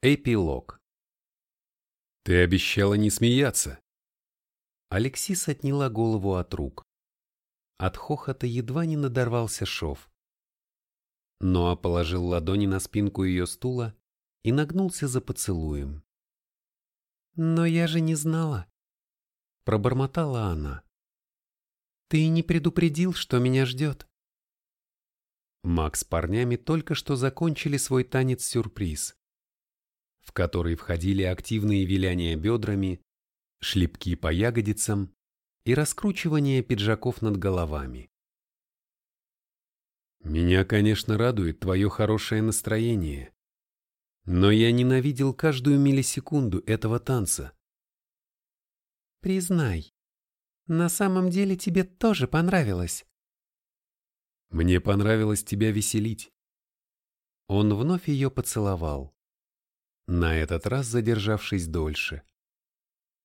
Эпилог. «Ты обещала не смеяться!» Алексис отняла голову от рук. От хохота едва не надорвался шов. Ноа положил ладони на спинку ее стула и нагнулся за поцелуем. «Но я же не знала!» Пробормотала она. «Ты не предупредил, что меня ждет!» Макс с парнями только что закончили свой танец-сюрприз в который входили активные виляния бедрами, шлепки по ягодицам и раскручивание пиджаков над головами. Меня, конечно, радует твое хорошее настроение, но я ненавидел каждую миллисекунду этого танца. Признай, на самом деле тебе тоже понравилось. Мне понравилось тебя веселить. Он вновь ее поцеловал на этот раз задержавшись дольше,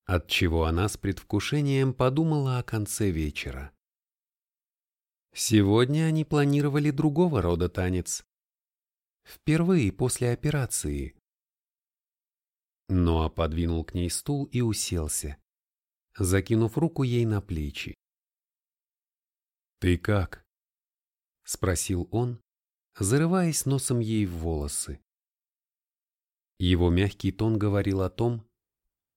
отчего она с предвкушением подумала о конце вечера. Сегодня они планировали другого рода танец. Впервые после операции. Ноа подвинул к ней стул и уселся, закинув руку ей на плечи. «Ты как?» — спросил он, зарываясь носом ей в волосы. Его мягкий тон говорил о том,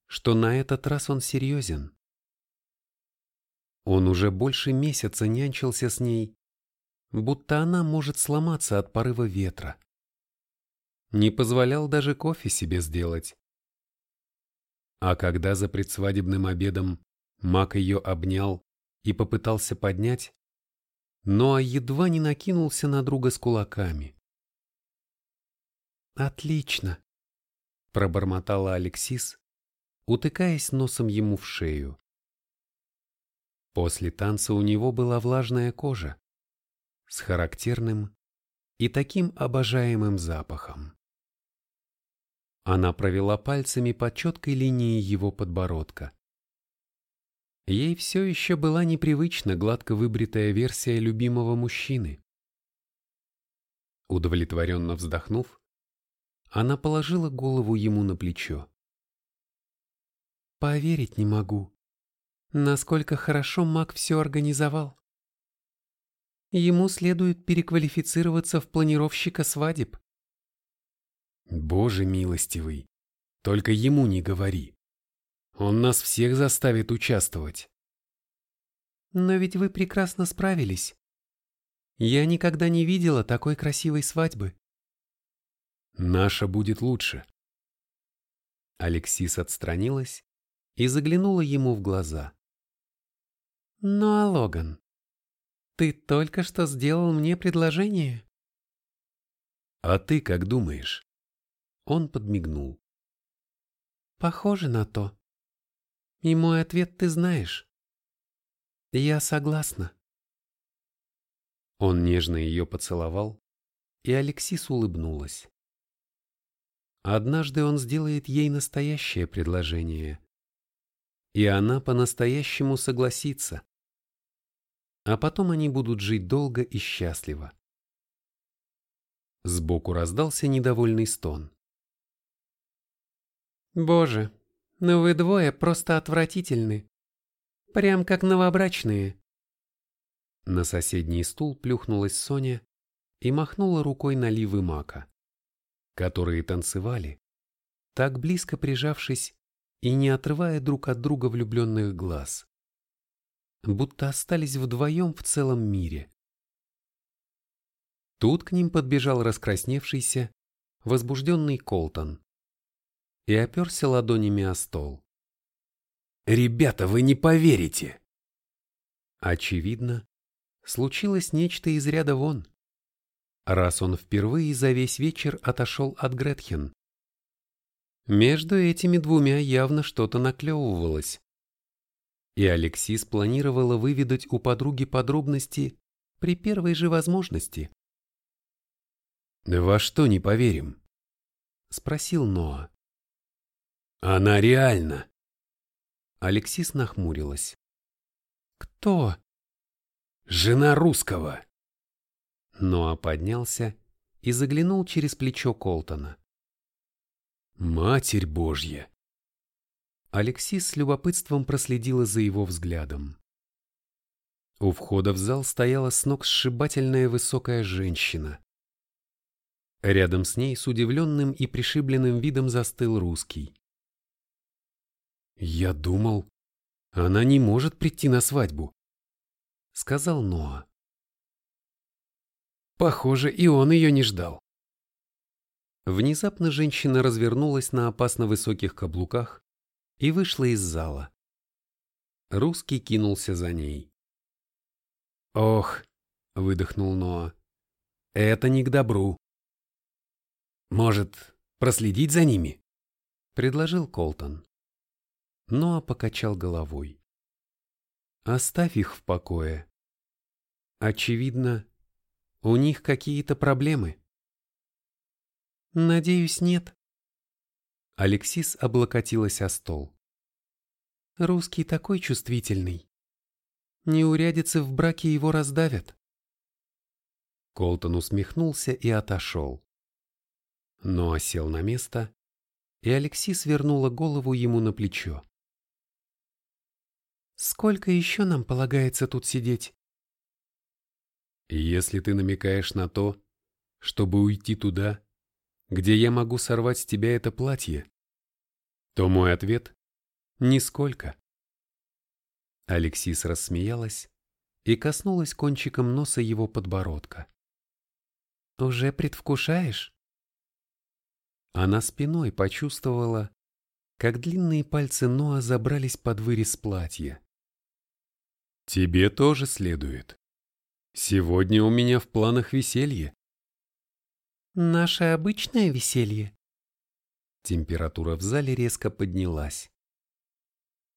что на этот раз он серьезен. Он уже больше месяца нянчился с ней, будто она может сломаться от порыва ветра. Не позволял даже кофе себе сделать. А когда за предсвадебным обедом Мак ее обнял и попытался поднять, но едва не накинулся на друга с кулаками. «Отлично!» Пробормотала Алексис, утыкаясь носом ему в шею. После танца у него была влажная кожа с характерным и таким обожаемым запахом. Она провела пальцами по четкой линии его подбородка. Ей все еще была непривычна гладко выбритая версия любимого мужчины. Удовлетворенно вздохнув, она положила голову ему на плечо. «Поверить не могу, насколько хорошо Мак все организовал. Ему следует переквалифицироваться в планировщика свадеб». «Боже милостивый, только ему не говори. Он нас всех заставит участвовать». «Но ведь вы прекрасно справились. Я никогда не видела такой красивой свадьбы. Наша будет лучше. Алексис отстранилась и заглянула ему в глаза. Ну а Логан, ты только что сделал мне предложение. А ты как думаешь? Он подмигнул. Похоже на то. И мой ответ ты знаешь. Я согласна. Он нежно ее поцеловал, и Алексис улыбнулась. Однажды он сделает ей настоящее предложение. И она по-настоящему согласится. А потом они будут жить долго и счастливо. Сбоку раздался недовольный стон. «Боже, ну вы двое просто отвратительны. Прям как новобрачные». На соседний стул плюхнулась Соня и махнула рукой на ливы мака которые танцевали, так близко прижавшись и не отрывая друг от друга влюбленных глаз, будто остались вдвоем в целом мире. Тут к ним подбежал раскрасневшийся, возбужденный Колтон и оперся ладонями о стол. «Ребята, вы не поверите!» Очевидно, случилось нечто из ряда вон раз он впервые за весь вечер отошел от Гретхен. Между этими двумя явно что-то наклевывалось. И Алексис планировала выведать у подруги подробности при первой же возможности. «Во что не поверим?» — спросил Ноа. «Она реально!» Алексис нахмурилась. «Кто?» «Жена русского!» Ноа поднялся и заглянул через плечо Колтона. Матерь Божья! Алексис с любопытством проследила за его взглядом. У входа в зал стояла с ног сшибательная высокая женщина. Рядом с ней с удивленным и пришибленным видом застыл русский. «Я думал, она не может прийти на свадьбу», — сказал Ноа. Похоже, и он ее не ждал. Внезапно женщина развернулась на опасно высоких каблуках и вышла из зала. Русский кинулся за ней. «Ох!» — выдохнул Ноа. «Это не к добру». «Может, проследить за ними?» — предложил Колтон. Ноа покачал головой. «Оставь их в покое. Очевидно, у них какие-то проблемы». «Надеюсь, нет». Алексис облокотилась о стол. «Русский такой чувствительный. Неурядицы в браке его раздавят. Колтон усмехнулся и отошел. Но осел на место, и Алексис вернула голову ему на плечо. «Сколько еще нам полагается тут сидеть?» «Если ты намекаешь на то, чтобы уйти туда, где я могу сорвать с тебя это платье, то мой ответ — нисколько». Алексис рассмеялась и коснулась кончиком носа его подбородка. «Уже предвкушаешь?» Она спиной почувствовала, как длинные пальцы Ноа забрались под вырез платья. «Тебе тоже следует. Сегодня у меня в планах веселье». «Наше обычное веселье». Температура в зале резко поднялась.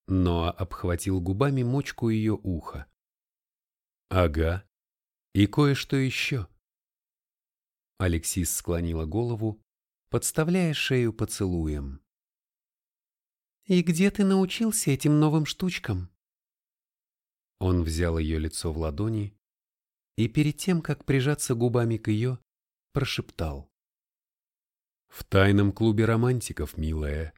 Ноа обхватил губами мочку ее уха. «Ага. И кое-что еще». Алексис склонила голову, подставляя шею поцелуем. «И где ты научился этим новым штучкам?» Он взял ее лицо в ладони и перед тем, как прижаться губами к ее, прошептал. «В тайном клубе романтиков, милая».